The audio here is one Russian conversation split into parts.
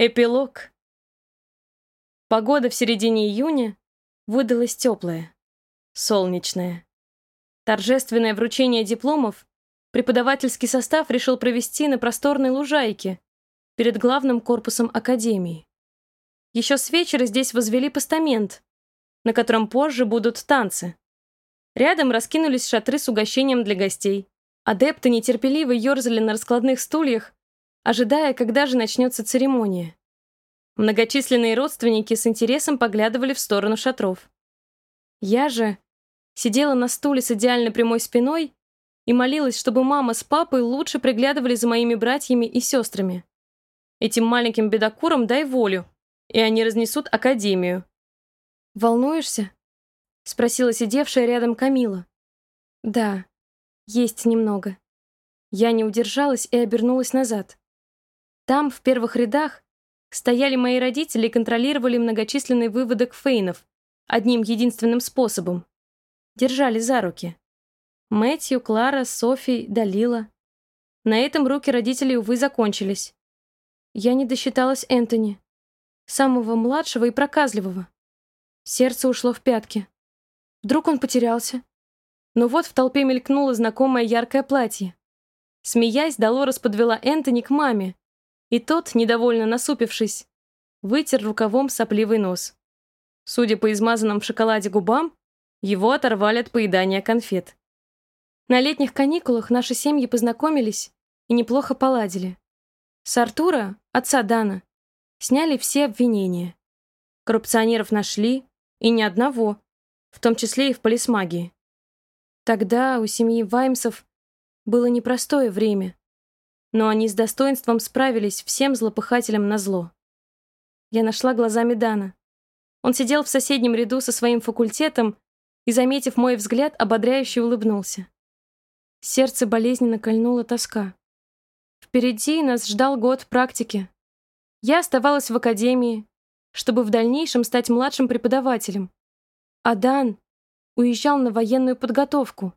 Эпилог. Погода в середине июня выдалась теплая, солнечная. Торжественное вручение дипломов преподавательский состав решил провести на просторной лужайке перед главным корпусом академии. Еще с вечера здесь возвели постамент, на котором позже будут танцы. Рядом раскинулись шатры с угощением для гостей. Адепты нетерпеливо ерзали на раскладных стульях, ожидая, когда же начнется церемония. Многочисленные родственники с интересом поглядывали в сторону шатров. Я же сидела на стуле с идеально прямой спиной и молилась, чтобы мама с папой лучше приглядывали за моими братьями и сестрами. Этим маленьким бедокурам дай волю, и они разнесут академию. «Волнуешься?» — спросила сидевшая рядом Камила. «Да, есть немного». Я не удержалась и обернулась назад. Там, в первых рядах, стояли мои родители и контролировали многочисленный выводок фейнов одним единственным способом. Держали за руки. Мэтью, Клара, Софи, Далила. На этом руки родителей, увы, закончились. Я не досчиталась Энтони, самого младшего и проказливого. Сердце ушло в пятки. Вдруг он потерялся. Но вот в толпе мелькнуло знакомое яркое платье. Смеясь, Долорес подвела Энтони к маме, и тот, недовольно насупившись, вытер рукавом сопливый нос. Судя по измазанным в шоколаде губам, его оторвали от поедания конфет. На летних каникулах наши семьи познакомились и неплохо поладили. С Артура, отца Дана, сняли все обвинения. Коррупционеров нашли, и ни одного, в том числе и в полисмагии. Тогда у семьи Ваймсов было непростое время но они с достоинством справились всем злопыхателям на зло. Я нашла глазами Дана. Он сидел в соседнем ряду со своим факультетом и, заметив мой взгляд, ободряюще улыбнулся. Сердце болезненно кольнула тоска. Впереди нас ждал год практики. Я оставалась в академии, чтобы в дальнейшем стать младшим преподавателем. А Дан уезжал на военную подготовку,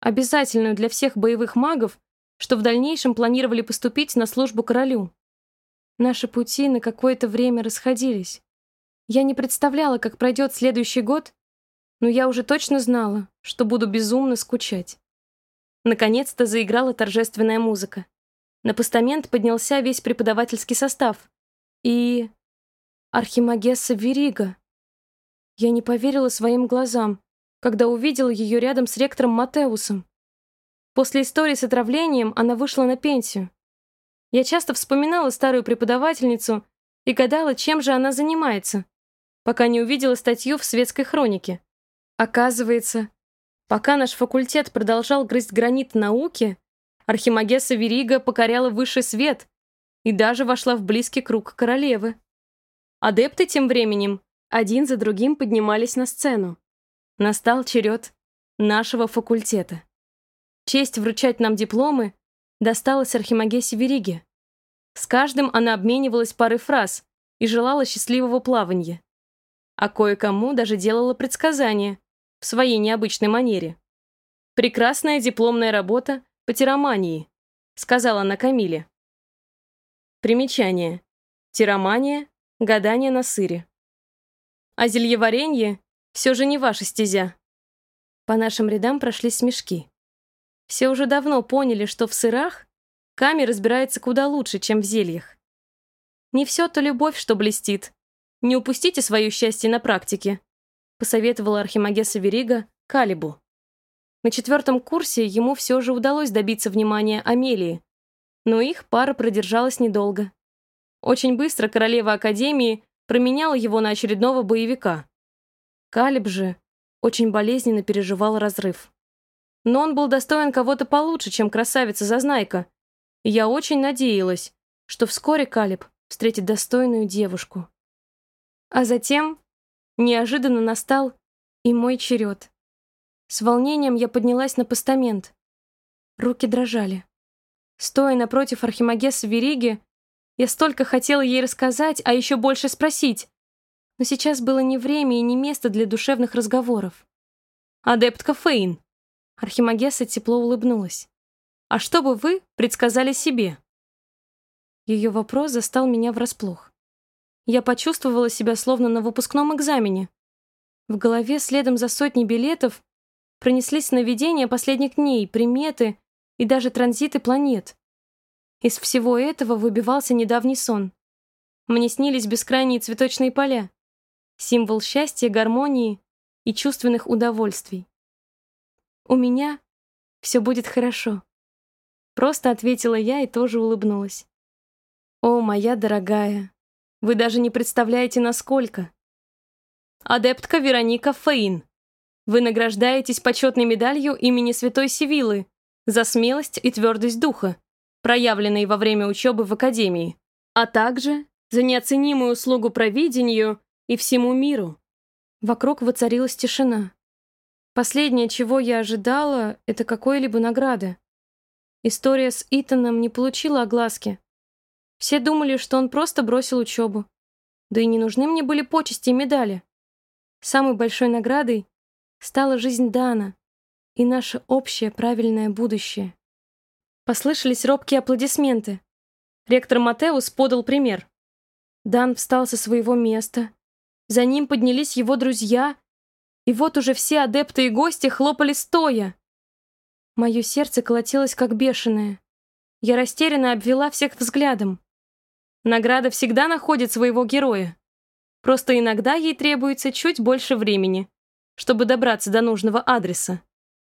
обязательную для всех боевых магов что в дальнейшем планировали поступить на службу королю. Наши пути на какое-то время расходились. Я не представляла, как пройдет следующий год, но я уже точно знала, что буду безумно скучать. Наконец-то заиграла торжественная музыка. На постамент поднялся весь преподавательский состав. И... Архимагесса Верига. Я не поверила своим глазам, когда увидела ее рядом с ректором Матеусом. После истории с отравлением она вышла на пенсию. Я часто вспоминала старую преподавательницу и гадала, чем же она занимается, пока не увидела статью в светской хронике. Оказывается, пока наш факультет продолжал грызть гранит науки, Архимагесса Верига покоряла высший свет и даже вошла в близкий круг королевы. Адепты тем временем один за другим поднимались на сцену. Настал черед нашего факультета. Честь вручать нам дипломы досталась Архимагесе Вериге. С каждым она обменивалась парой фраз и желала счастливого плавания. А кое-кому даже делала предсказания в своей необычной манере. «Прекрасная дипломная работа по тиромании», сказала она Камиле. Примечание. Тиромания — гадание на сыре. А зельеваренье все же не ваша стезя. По нашим рядам прошли смешки. Все уже давно поняли, что в сырах Ками разбирается куда лучше, чем в зельях. Не все то любовь, что блестит. Не упустите свое счастье на практике, посоветовала Архимагеса Верига Калибу. На четвертом курсе ему все же удалось добиться внимания Амелии, но их пара продержалась недолго. Очень быстро королева Академии променяла его на очередного боевика. Калиб же очень болезненно переживал разрыв. Но он был достоин кого-то получше, чем красавица-зазнайка. Я очень надеялась, что вскоре Калиб встретит достойную девушку. А затем неожиданно настал и мой черед. С волнением я поднялась на постамент. Руки дрожали. Стоя напротив Архимагеса Вериги, я столько хотела ей рассказать, а еще больше спросить. Но сейчас было не время и не место для душевных разговоров. «Адептка Фейн», Архимагесса тепло улыбнулась. «А что бы вы предсказали себе?» Ее вопрос застал меня врасплох. я почувствовала себя словно на выпускном экзамене. В голове следом за сотней билетов пронеслись сновидения последних дней, приметы и даже транзиты планет. Из всего этого выбивался недавний сон. Мне снились бескрайние цветочные поля, символ счастья, гармонии и чувственных удовольствий. У меня все будет хорошо. Просто ответила я и тоже улыбнулась. О, моя дорогая, вы даже не представляете, насколько. Адептка Вероника Фейн. Вы награждаетесь почетной медалью имени Святой Сивилы за смелость и твердость духа, проявленные во время учебы в Академии, а также за неоценимую услугу провидению и всему миру. Вокруг воцарилась тишина. Последнее, чего я ожидала, это какой-либо награды. История с Итаном не получила огласки. Все думали, что он просто бросил учебу. Да и не нужны мне были почести и медали. Самой большой наградой стала жизнь Дана и наше общее правильное будущее. Послышались робкие аплодисменты. Ректор Матеус подал пример. Дан встал со своего места. За ним поднялись его друзья, и вот уже все адепты и гости хлопали стоя. Мое сердце колотилось как бешеное. Я растерянно обвела всех взглядом. Награда всегда находит своего героя. Просто иногда ей требуется чуть больше времени, чтобы добраться до нужного адреса»,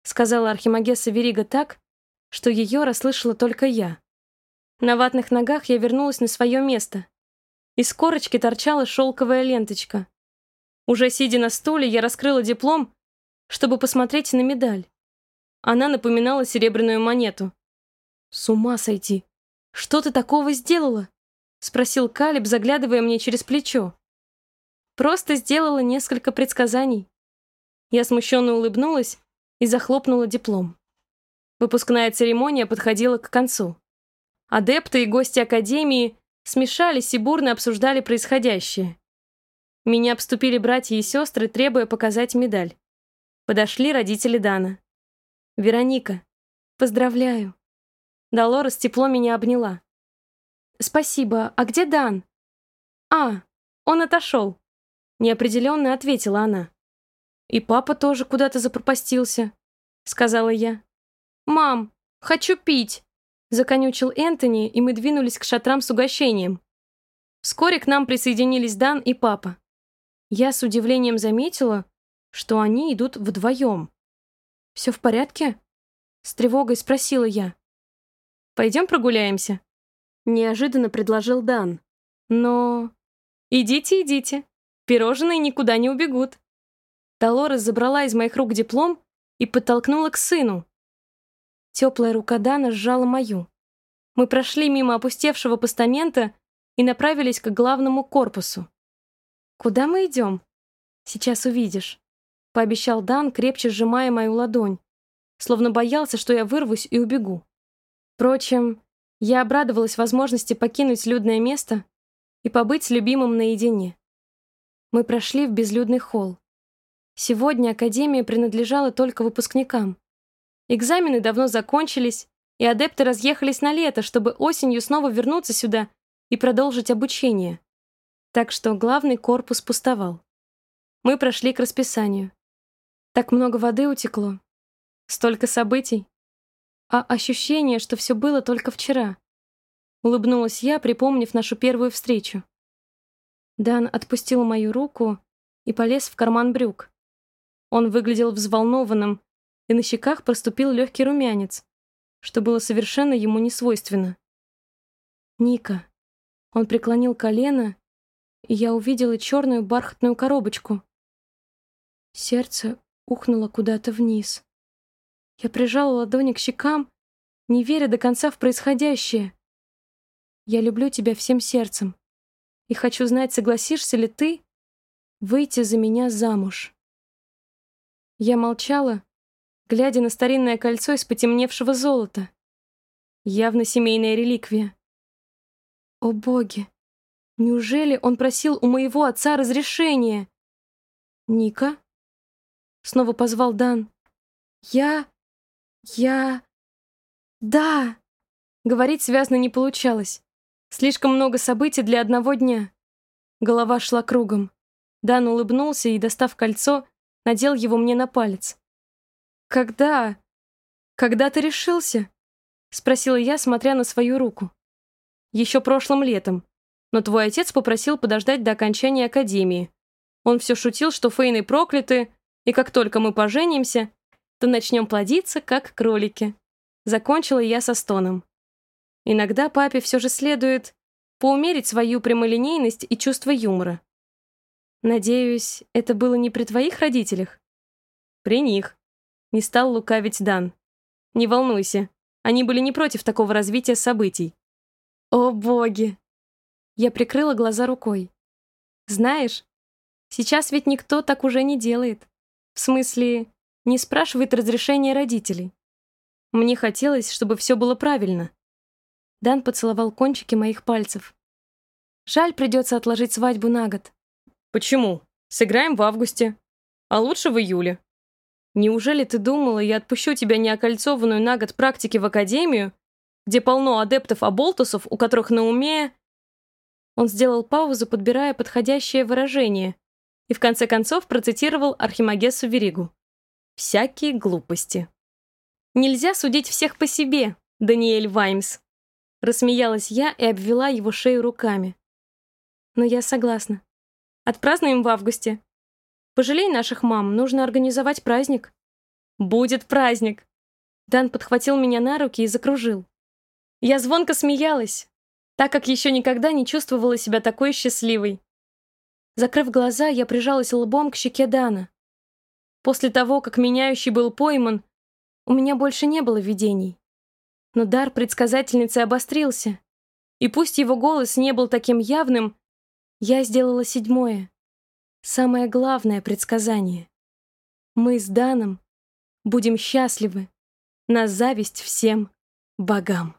сказала Архимагесса Верига так, что ее расслышала только я. На ватных ногах я вернулась на свое место. Из корочки торчала шелковая ленточка. Уже сидя на стуле, я раскрыла диплом, чтобы посмотреть на медаль. Она напоминала серебряную монету. «С ума сойти! Что ты такого сделала?» — спросил Калиб, заглядывая мне через плечо. Просто сделала несколько предсказаний. Я смущенно улыбнулась и захлопнула диплом. Выпускная церемония подходила к концу. Адепты и гости Академии смешались и бурно обсуждали происходящее. Меня обступили братья и сестры, требуя показать медаль. Подошли родители Дана. «Вероника, поздравляю». Долорес тепло меня обняла. «Спасибо. А где Дан?» «А, он отошел. Неопределенно ответила она. «И папа тоже куда-то запропастился», — сказала я. «Мам, хочу пить!» — законючил Энтони, и мы двинулись к шатрам с угощением. Вскоре к нам присоединились Дан и папа. Я с удивлением заметила, что они идут вдвоем. «Все в порядке?» — с тревогой спросила я. «Пойдем прогуляемся?» — неожиданно предложил Дан. «Но...» «Идите, идите», Пирожные никуда не убегут. Долорес забрала из моих рук диплом и подтолкнула к сыну. Теплая рука Дана сжала мою. Мы прошли мимо опустевшего постамента и направились к главному корпусу. «Куда мы идем?» «Сейчас увидишь», — пообещал Дан, крепче сжимая мою ладонь, словно боялся, что я вырвусь и убегу. Впрочем, я обрадовалась возможности покинуть людное место и побыть с любимым наедине. Мы прошли в безлюдный холл. Сегодня Академия принадлежала только выпускникам. Экзамены давно закончились, и адепты разъехались на лето, чтобы осенью снова вернуться сюда и продолжить обучение. Так что главный корпус пустовал. Мы прошли к расписанию. Так много воды утекло. Столько событий. А ощущение, что все было только вчера. Улыбнулась я, припомнив нашу первую встречу. Дан отпустил мою руку и полез в карман брюк. Он выглядел взволнованным, и на щеках проступил легкий румянец, что было совершенно ему не свойственно. «Ника». Он преклонил колено, и я увидела черную бархатную коробочку. Сердце ухнуло куда-то вниз. Я прижала ладони к щекам, не веря до конца в происходящее. «Я люблю тебя всем сердцем», и хочу знать, согласишься ли ты выйти за меня замуж. Я молчала, глядя на старинное кольцо из потемневшего золота. Явно семейная реликвия. О боги! Неужели он просил у моего отца разрешения? Ника? Снова позвал Дан. Я... я... Да! Говорить связно не получалось. Слишком много событий для одного дня. Голова шла кругом. Дан улыбнулся и, достав кольцо, надел его мне на палец. «Когда? Когда ты решился?» — спросила я, смотря на свою руку. «Еще прошлым летом. Но твой отец попросил подождать до окончания академии. Он все шутил, что Фейны прокляты, и как только мы поженимся, то начнем плодиться, как кролики». Закончила я со стоном. Иногда папе все же следует поумерить свою прямолинейность и чувство юмора. Надеюсь, это было не при твоих родителях? При них. Не стал лукавить Дан. Не волнуйся, они были не против такого развития событий. О боги! Я прикрыла глаза рукой. Знаешь, сейчас ведь никто так уже не делает. В смысле, не спрашивает разрешения родителей. Мне хотелось, чтобы все было правильно. Дан поцеловал кончики моих пальцев. Жаль, придется отложить свадьбу на год. Почему? Сыграем в августе. А лучше в июле. Неужели ты думала, я отпущу тебя неокольцованную на год практики в академию, где полно адептов-оболтусов, у которых на уме... Он сделал паузу, подбирая подходящее выражение, и в конце концов процитировал Архимагесу Веригу. «Всякие глупости». «Нельзя судить всех по себе, Даниэль Ваймс», Рассмеялась я и обвела его шею руками. Но я согласна. Отпразднуем в августе. Пожалей наших мам, нужно организовать праздник. Будет праздник. Дан подхватил меня на руки и закружил. Я звонко смеялась, так как еще никогда не чувствовала себя такой счастливой. Закрыв глаза, я прижалась лбом к щеке Дана. После того, как меняющий был пойман, у меня больше не было видений. Но дар предсказательницы обострился. И пусть его голос не был таким явным, я сделала седьмое. Самое главное предсказание. Мы с Даном будем счастливы на зависть всем богам.